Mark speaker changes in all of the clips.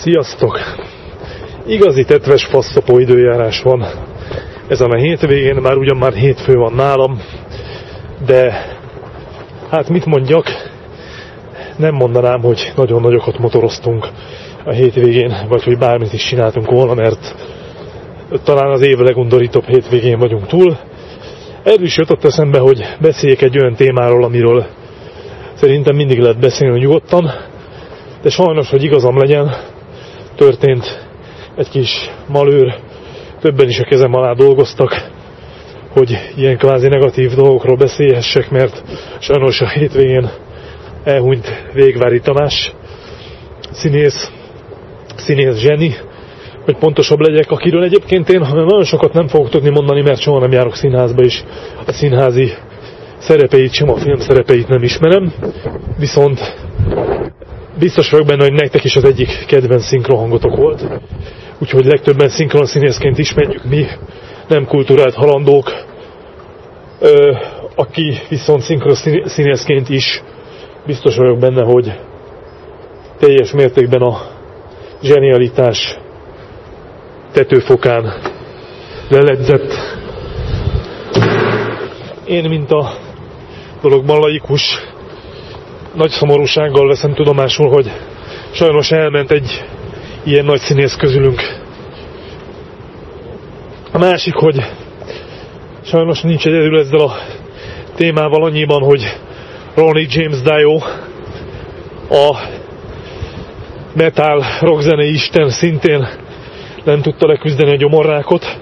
Speaker 1: Sziasztok! Igazi tetves faszapó időjárás van ezen a hétvégén, már ugyan már hétfő van nálam, de hát mit mondjak, nem mondanám, hogy nagyon nagyokat motoroztunk a hétvégén, vagy hogy bármit is csináltunk volna, mert talán az év legundorítóbb hétvégén vagyunk túl. Erről is jutott eszembe, hogy beszéljek egy olyan témáról, amiről szerintem mindig lehet beszélni nyugodtan, de sajnos, hogy igazam legyen, történt. Egy kis malőr, többen is a kezem alá dolgoztak, hogy ilyen kvázi negatív dolgokról beszélhessek, mert sajnos a hétvégén elhunyt Végvári Tamás, színész, színész zseni, hogy pontosabb legyek, akiről egyébként én nagyon sokat nem fogok tudni mondani, mert soha nem járok színházba, és a színházi szerepeit, sem a film szerepeit nem ismerem, viszont biztos vagyok benne, hogy nektek is az egyik kedvenc szinkronhangotok volt. Úgyhogy legtöbben szinkron színészként ismerjük mi, nem kultúrált halandók, ö, aki viszont szinkron színészként is biztos vagyok benne, hogy teljes mértékben a zsenialitás tetőfokán leledzett. Én, mint a dologban laikus, nagy szomorúsággal veszem tudomásul, hogy sajnos elment egy ilyen nagy színész közülünk. A másik, hogy sajnos nincs egyedül ezzel a témával annyiban, hogy Ronnie James Dio, a metal rockzene isten szintén nem tudta leküzdeni a gyomorrákot,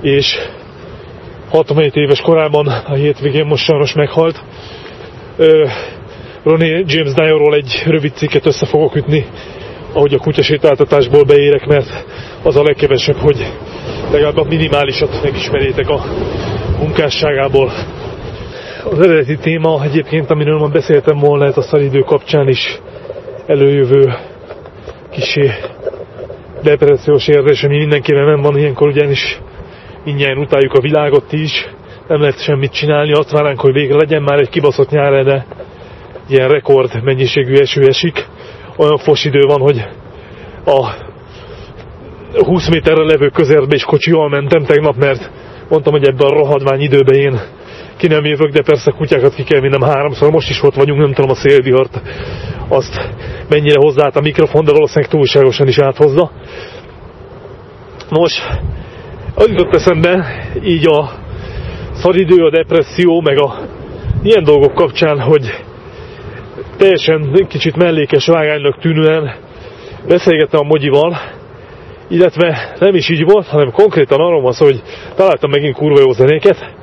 Speaker 1: és 67 éves korában a hétvégén most sajnos meghalt. Ronnie James Dio-ról egy rövid cikket össze fogok ütni, ahogy a kutyasétáltatásból beérek, mert az a legkevesebb, hogy legalább a minimálisat megismerjétek a munkásságából. Az eredeti téma egyébként, amiről már beszéltem volna, ez a szaridő kapcsán is előjövő kisé depressziós érzés, ami mindenkivel nem van ilyenkor, ugyanis mindjárt utáljuk a világot is, nem lehet semmit csinálni, azt várnánk, hogy végre legyen már egy kibaszott nyár, de ilyen rekord mennyiségű eső esik. Olyan fos idő van, hogy a 20 méterre levő közérbe is kocsival mentem tegnap, mert mondtam, hogy ebben a rohadvány időben én ki nem jövök, de persze kutyákat ki kell vinnem háromszor, most is ott vagyunk, nem tudom a szélvihart, azt mennyire hozzáállt a mikrofon, de valószínűleg túlságosan is áthozza. Nos, az jutott eszembe, így a szaridő, a depresszió, meg a ilyen dolgok kapcsán, hogy teljesen kicsit mellékes vágánynak tűnően beszélgettem a Mogyival, illetve nem is így volt, hanem konkrétan arról van szó, hogy találtam megint kurva jó zenéket,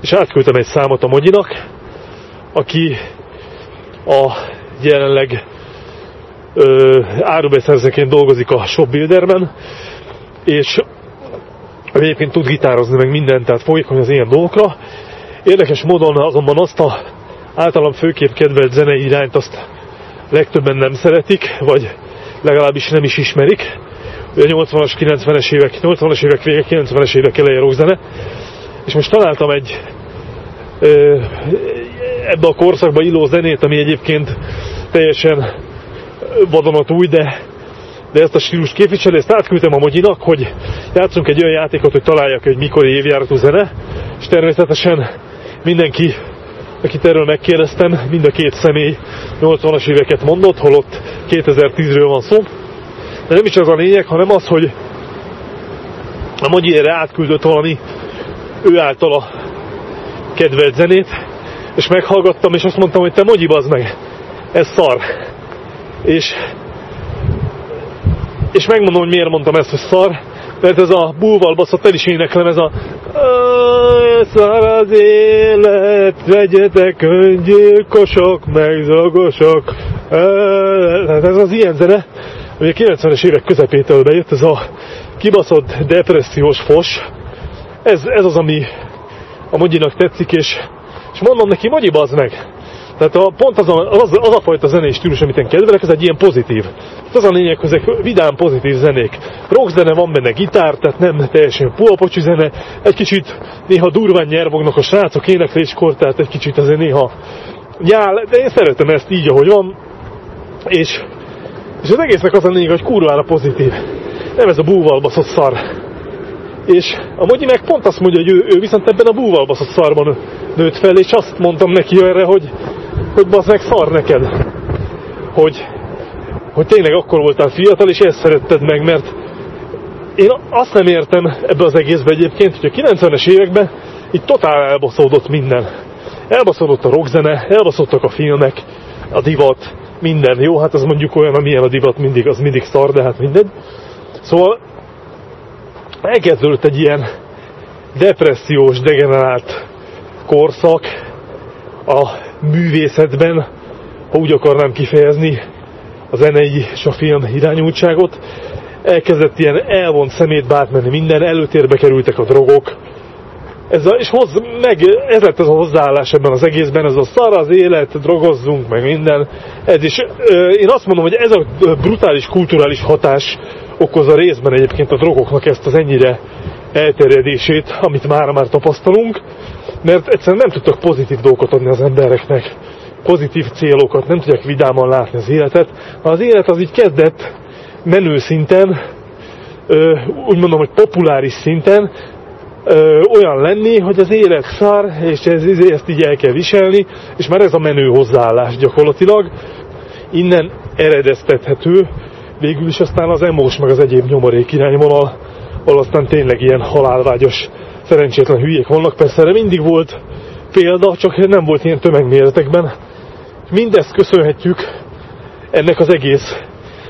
Speaker 1: és átküldtem egy számot a Mogyinak, aki a jelenleg árubeszerzőként dolgozik a Shopbuilderben, és egyébként tud gitározni meg mindent, tehát folyékony az ilyen dolgokra. Érdekes módon azonban azt a általam főképp kedvelt zenei irányt azt legtöbben nem szeretik, vagy legalábbis nem is ismerik. A 80-as, 90-es évek, 80-as évek vége, 90-es évek eleje rockzene. És most találtam egy ö, ebbe a korszakba illó zenét, ami egyébként teljesen vadonatúj, de, de ezt a stílust képviseli, ezt átküldtem a Mogyinak, hogy játszunk egy olyan játékot, hogy találják, hogy mikor évjáratú zene, és természetesen mindenki akit erről megkérdeztem, mind a két személy 80-as éveket mondott, holott 2010-ről van szó. De nem is az a lényeg, hanem az, hogy a Mogyi erre átküldött valami ő által a kedvelt zenét, és meghallgattam, és azt mondtam, hogy te Mogyi, bazd meg, ez szar. És, és megmondom, hogy miért mondtam ezt, hogy szar, mert ez a búval baszott el is éneklem, ez a szar az élet, vegyetek öngyilkosok, meg zagosok. Ez az ilyen zene, ami a 90-es évek közepétől bejött, ez a kibaszott depressziós fos. Ez, ez az, ami a Mogyinak tetszik, és, és mondom neki, Mogyi, bazd meg, tehát a, pont az a, az, az a fajta zenei stílus, amit én kedvelek, ez egy ilyen pozitív. Az a lényeg, hogy ezek vidám pozitív zenék. Rockzene van benne gitár, tehát nem teljesen puapocsi zene. Egy kicsit néha durván nyervognak a srácok énekléskor, tehát egy kicsit azért néha nyál, de én szeretem ezt így, ahogy van. És És az egésznek az a lényeg, hogy kurvára pozitív. Nem ez a búval szar. És a Mogyi meg pont azt mondja, hogy ő, ő viszont ebben a búval baszott szarban nőtt fel, és azt mondtam neki erre, hogy, hogy basz meg szar neked. Hogy, hogy tényleg akkor voltál fiatal, és ezt szeretted meg, mert én azt nem értem ebbe az egészbe egyébként, hogy a 90-es években itt totál elbaszódott minden. Elbaszódott a rockzene, elbaszódtak a filmek, a divat, minden. Jó, hát az mondjuk olyan, amilyen a divat mindig, az mindig szar, de hát mindegy. Szóval elkezdődött egy ilyen depressziós, degenerált korszak a művészetben, ha úgy akarnám kifejezni a zenei és a film irányultságot. Elkezdett ilyen elvont szemét menni minden, előtérbe kerültek a drogok, ez a, és hoz, meg, ez lett az a hozzáállás ebben az egészben, ez a szar az élet, drogozzunk, meg minden. Ez is, én azt mondom, hogy ez a brutális kulturális hatás okozza részben egyébként a drogoknak ezt az ennyire elterjedését, amit már már tapasztalunk, mert egyszerűen nem tudtak pozitív dolgokat adni az embereknek, pozitív célokat, nem tudják vidáman látni az életet. Az élet az így kezdett menő szinten, úgy mondom, hogy populáris szinten, olyan lenni, hogy az élet szar, és ez, ezt így el kell viselni, és már ez a menő hozzáállás gyakorlatilag. Innen eredeztethető végül is aztán az emós meg az egyéb nyomorék irányvonal, ahol aztán tényleg ilyen halálvágyos, szerencsétlen hülyék vannak. Persze erre mindig volt példa, csak nem volt ilyen tömegméretekben. Mindezt köszönhetjük ennek az egész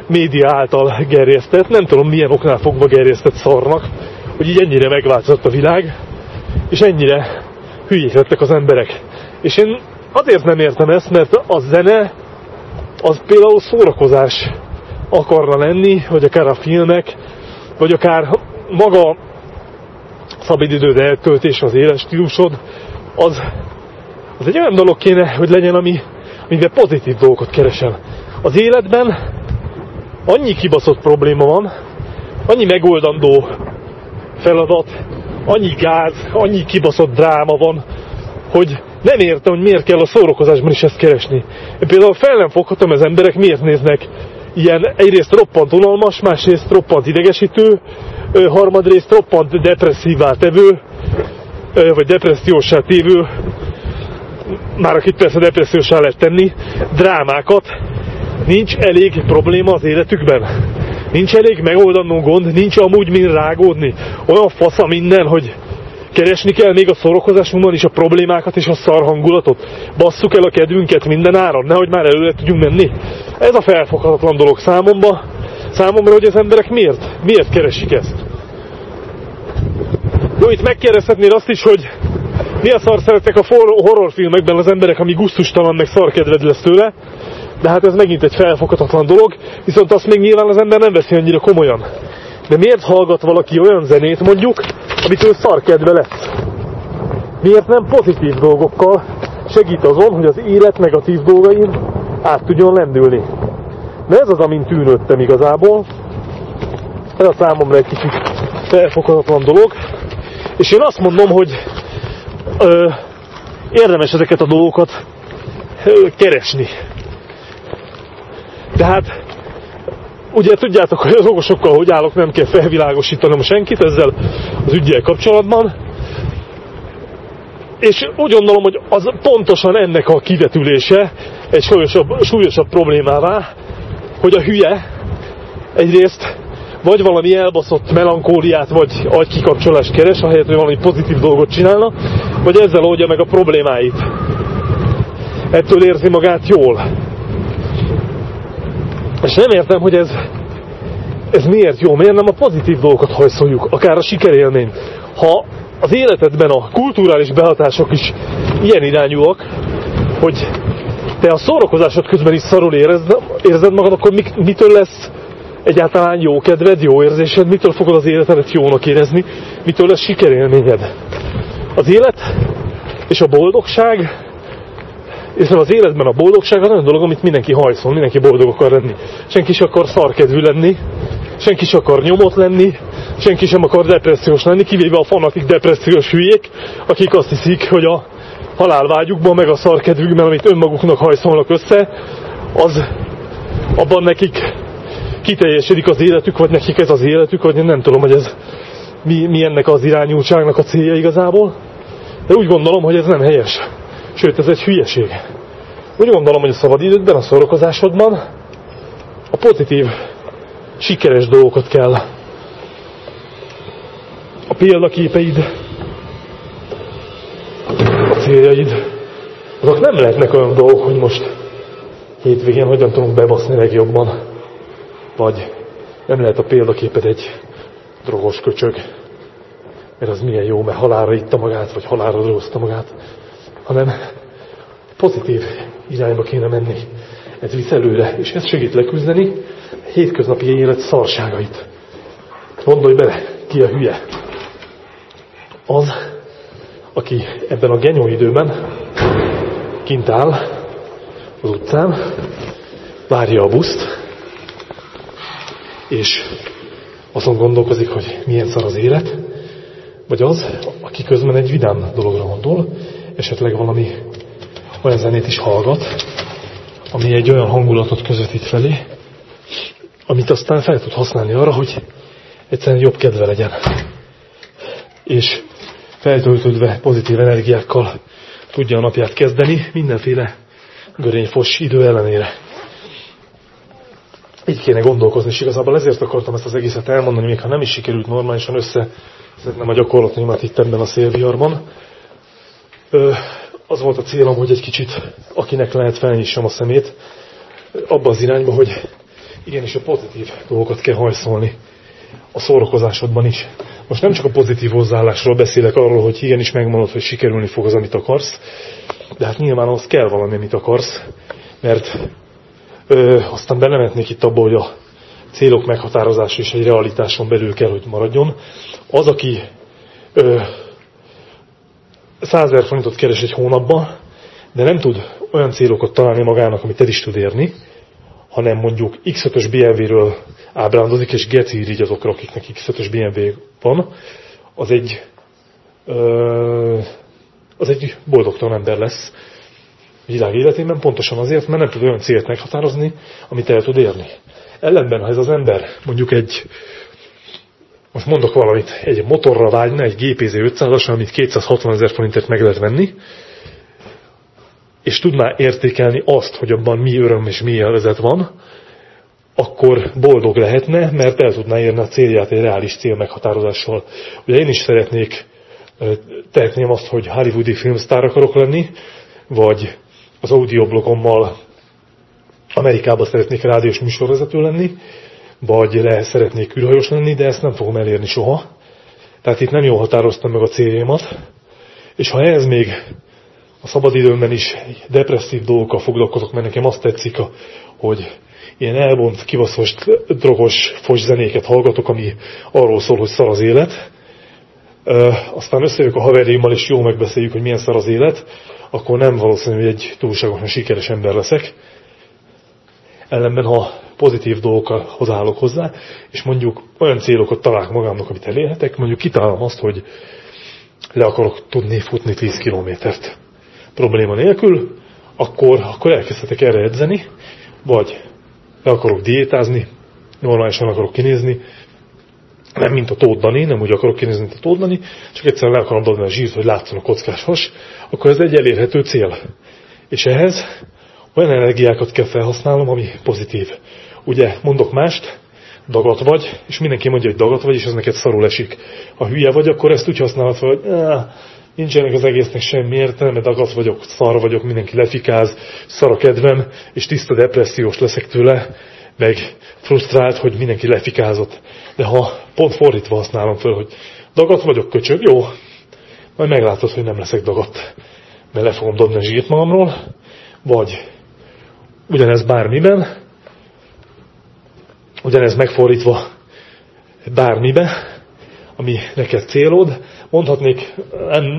Speaker 1: média által gerjesztett, nem tudom milyen oknál fogva gerjesztett szarnak, hogy így ennyire megváltozott a világ, és ennyire hülyék lettek az emberek. És én azért nem értem ezt, mert a zene az például szórakozás akarna lenni, vagy akár a filmek, vagy akár maga szabadidőd eltöltés, az éles stílusod, az, az egy olyan dolog kéne, hogy legyen, ami, amiben pozitív dolgokat keresem. Az életben annyi kibaszott probléma van, annyi megoldandó feladat, annyi gáz, annyi kibaszott dráma van, hogy nem értem, hogy miért kell a szórakozásban is ezt keresni. Én például fel nem foghatom, az emberek miért néznek ilyen egyrészt roppant unalmas, másrészt roppant idegesítő, harmadrészt roppant depresszívá tevő, vagy depressziósá tévő, már akit persze depressziósá lehet tenni, drámákat. Nincs elég probléma az életükben. Nincs elég megoldanó gond, nincs amúgy mind rágódni. Olyan fasza minden, hogy keresni kell még a szórakozásunkban is a problémákat és a szar hangulatot. Basszuk el a kedvünket minden áron, nehogy már előre tudjunk menni. Ez a felfoghatatlan dolog számomra, számomra, hogy az emberek miért, miért keresik ezt. Jó, itt megkérdezhetnél azt is, hogy mi a szar szeretek a horrorfilmekben az emberek, ami gusztustalan, meg szarkedved lesz tőle de hát ez megint egy felfoghatatlan dolog, viszont azt még nyilván az ember nem veszi annyira komolyan. De miért hallgat valaki olyan zenét mondjuk, amitől szarkedve lesz? Miért nem pozitív dolgokkal segít azon, hogy az élet negatív dolgain át tudjon lendülni? De ez az, amint tűnődtem igazából. Ez a számomra egy kicsit felfoghatatlan dolog. És én azt mondom, hogy ö, érdemes ezeket a dolgokat ö, keresni. Tehát ugye tudjátok, hogy az okosokkal hogy állok, nem kell felvilágosítanom senkit ezzel az ügyel kapcsolatban. És úgy gondolom, hogy az pontosan ennek a kivetülése egy súlyosabb, súlyosabb problémává, hogy a hülye egyrészt vagy valami elbaszott melankóliát, vagy agykikapcsolást keres, ahelyett, hogy valami pozitív dolgot csinálna, vagy ezzel oldja meg a problémáit. Ettől érzi magát jól. És nem értem, hogy ez, ez miért jó, miért nem a pozitív dolgokat hajszoljuk, akár a sikerélmény. Ha az életedben a kulturális behatások is ilyen irányúak, hogy te a szórakozásod közben is szarul érezd, érzed magad, akkor mitől lesz egyáltalán jó kedved, jó érzésed, mitől fogod az életedet jónak érezni, mitől lesz sikerélményed. Az élet és a boldogság és az életben a boldogság az olyan dolog, amit mindenki hajszol, mindenki boldog akar lenni. Senki sem akar szarkedvű lenni, senki sem akar nyomot lenni, senki sem akar depressziós lenni, kivéve a fanatik depressziós hülyék, akik azt hiszik, hogy a halálvágyukban, meg a szarkedvükben, amit önmaguknak hajszolnak össze, az abban nekik kiteljesedik az életük, vagy nekik ez az életük, vagy én nem tudom, hogy ez mi, mi ennek az irányultságnak a célja igazából. De úgy gondolom, hogy ez nem helyes. Sőt, ez egy hülyeség. Úgy gondolom, hogy a szabadidődben, a szórakozásodban a pozitív, sikeres dolgokat kell. A példaképeid, a céljaid, azok nem lehetnek olyan dolgok, hogy most hétvégén hogyan tudunk bebaszni legjobban. Vagy nem lehet a példaképed egy drogos köcsög, mert az milyen jó, mert halálra itta magát, vagy halálra drogozta magát, hanem pozitív irányba kéne menni. Ez visz előre, és ez segít leküzdeni a hétköznapi élet szarságait. Gondolj bele, ki a hülye? Az, aki ebben a genyó időben kint áll az utcán, várja a buszt, és azon gondolkozik, hogy milyen szar az élet, vagy az, aki közben egy vidám dologra gondol, esetleg valami olyan zenét is hallgat, ami egy olyan hangulatot közvetít felé, amit aztán fel tud használni arra, hogy egyszerűen jobb kedve legyen. És feltöltődve pozitív energiákkal tudja a napját kezdeni, mindenféle görényfos idő ellenére. Így kéne gondolkozni, és igazából ezért akartam ezt az egészet elmondani, még ha nem is sikerült normálisan össze nem a gyakorlataimat itt ebben a szélviharban. Az volt a célom, hogy egy kicsit, akinek lehet felnyissam a szemét, abba az irányba, hogy igenis a pozitív dolgokat kell hajszolni a szórakozásodban is. Most nem csak a pozitív hozzáállásról beszélek arról, hogy igenis megmondod, hogy sikerülni fog az, amit akarsz, de hát nyilván az kell valami, amit akarsz, mert ö, aztán belemetnék itt abba, hogy a célok meghatározása is egy realitáson belül kell, hogy maradjon. Az, aki ö, 100 ezer forintot keres egy hónapban, de nem tud olyan célokat találni magának, amit el is tud érni, hanem mondjuk X5-ös BMW-ről ábrándozik, és geci így azokra, akiknek X5-ös BMW van, az egy, ö, az egy boldogtalan ember lesz világ életében, pontosan azért, mert nem tud olyan célt meghatározni, amit el tud érni. Ellenben, ha ez az ember mondjuk egy, most mondok valamit, egy motorra vágyna, egy GPZ 500-as, amit 260 ezer forintért meg lehet venni, és tudná értékelni azt, hogy abban mi öröm és mi élvezet van, akkor boldog lehetne, mert el tudná érni a célját egy reális cél meghatározással. Ugye én is szeretnék, tehetném azt, hogy hollywoodi filmsztár akarok lenni, vagy az audioblogommal Amerikába szeretnék rádiós műsorvezető lenni, vagy le szeretnék űrhajós lenni, de ezt nem fogom elérni soha. Tehát itt nem jól határoztam meg a céljaimat. És ha ez még a szabadidőmben is depresszív dolgokkal foglalkozok, mert nekem azt tetszik, hogy ilyen elvont, kivaszos, drogos, fos zenéket hallgatok, ami arról szól, hogy szar az élet. Aztán összejövök a haverjaimmal, és jó megbeszéljük, hogy milyen szar az élet, akkor nem valószínű, hogy egy túlságosan sikeres ember leszek. Ellenben, ha pozitív dolgokhoz állok hozzá, és mondjuk olyan célokat találok magamnak, amit elérhetek, mondjuk kitalálom azt, hogy le akarok tudni futni 10 kilométert probléma nélkül, akkor, akkor elkezdhetek erre edzeni, vagy le akarok diétázni, normálisan akarok kinézni, nem mint a Tóth nem úgy akarok kinézni, mint a Tóth csak egyszerűen le akarom dobni a zsírt, hogy látszon a kockás has, akkor ez egy elérhető cél. És ehhez olyan energiákat kell felhasználnom, ami pozitív. Ugye, mondok mást, dagat vagy, és mindenki mondja, hogy dagat vagy, és ez neked szarul esik. Ha hülye vagy, akkor ezt úgy használod hogy nincsenek az egésznek semmi értelme, dagat vagyok, szar vagyok, mindenki lefikáz, szar a kedvem, és tiszta depressziós leszek tőle, meg frusztrált, hogy mindenki lefikázott. De ha pont fordítva használom fel, hogy dagat vagyok, köcsög, jó, majd meglátod, hogy nem leszek dagat, mert le fogom dobni a zsírt magamról, vagy ugyanez bármiben, ugyanez megfordítva bármibe, ami neked célod, mondhatnék,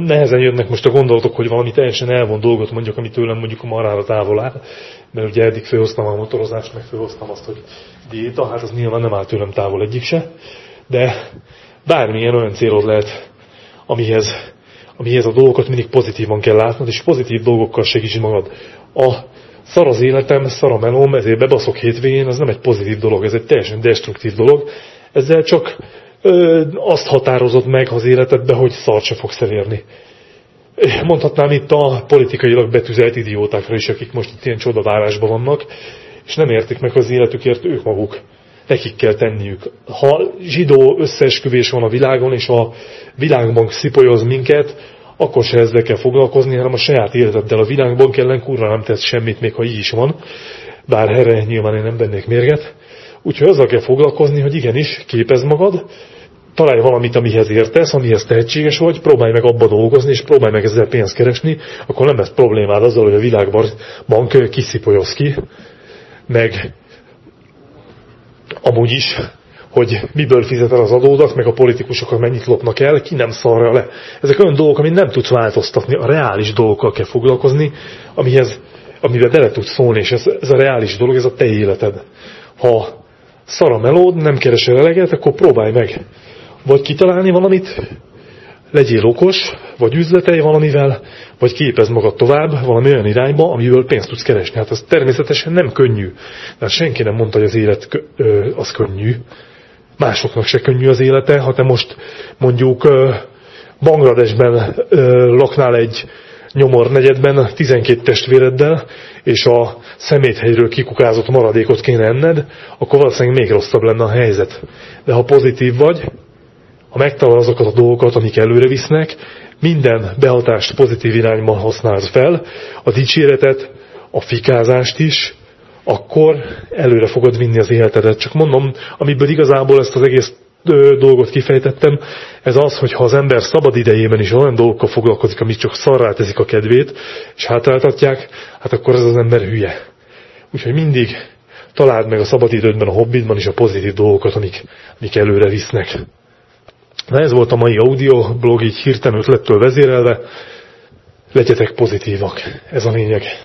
Speaker 1: nehezen jönnek most a gondolatok, hogy valami teljesen elvon dolgot mondjuk, ami tőlem mondjuk a marára távol áll, mert ugye eddig főhoztam a motorozást, meg főhoztam azt, hogy diéta, hát az nyilván nem áll tőlem távol egyik se, de bármilyen olyan célod lehet, amihez, amihez a dolgokat mindig pozitívan kell látnod, és pozitív dolgokkal segíts magad. A szar az életem, szar a melóm, ezért bebaszok hétvégén, az nem egy pozitív dolog, ez egy teljesen destruktív dolog. Ezzel csak ö, azt határozott meg az életedbe, hogy szart se fogsz elérni. Mondhatnám itt a politikailag betűzelt idiótákra is, akik most itt ilyen csodavárásban vannak, és nem értik meg az életükért ők maguk. Nekik kell tenniük. Ha zsidó összeesküvés van a világon, és a világban szipolyoz minket, akkor se ezzel kell foglalkozni, hanem a saját életeddel. A világban ellen kurva nem tesz semmit, még ha így is van. Bár erre nyilván én nem bennék mérget. Úgyhogy azzal kell foglalkozni, hogy igenis, képezd magad, találj valamit, amihez értesz, amihez tehetséges vagy, próbálj meg abba dolgozni, és próbálj meg ezzel pénzt keresni, akkor nem lesz problémád azzal, hogy a világban bank kiszipolyoz ki, meg amúgy is, hogy miből fizet el az adódat, meg a politikusok mennyit lopnak el, ki nem szarra le. Ezek olyan dolgok, amit nem tudsz változtatni, a reális dolgokkal kell foglalkozni, amihez, amivel bele tudsz szólni, és ez, ez a reális dolog, ez a te életed. Ha szar a melód, nem keresel eleget, akkor próbálj meg vagy kitalálni valamit, legyél okos, vagy üzletelj valamivel, vagy képezd magad tovább valami olyan irányba, amiből pénzt tudsz keresni. Hát az természetesen nem könnyű. De hát senki nem mondta, hogy az élet az könnyű. Másoknak se könnyű az élete. Ha te most mondjuk Bangladesben laknál egy nyomor negyedben 12 testvéreddel, és a szeméthelyről kikukázott maradékot kéne enned, akkor valószínűleg még rosszabb lenne a helyzet. De ha pozitív vagy, ha megtalál azokat a dolgokat, amik előre visznek, minden behatást pozitív irányban használsz fel, a dicséretet, a fikázást is, akkor előre fogod vinni az életedet. Csak mondom, amiből igazából ezt az egész dolgot kifejtettem, ez az, hogy ha az ember szabad idejében is olyan dolgokkal foglalkozik, amik csak szarrá teszik a kedvét, és hátráltatják, hát akkor ez az ember hülye. Úgyhogy mindig találd meg a szabadidődben, a hobbidban is a pozitív dolgokat, amik, amik előre visznek. Na ez volt a mai audio blog, így hirtelen ötlettől vezérelve. Legyetek pozitívak, ez a lényeg.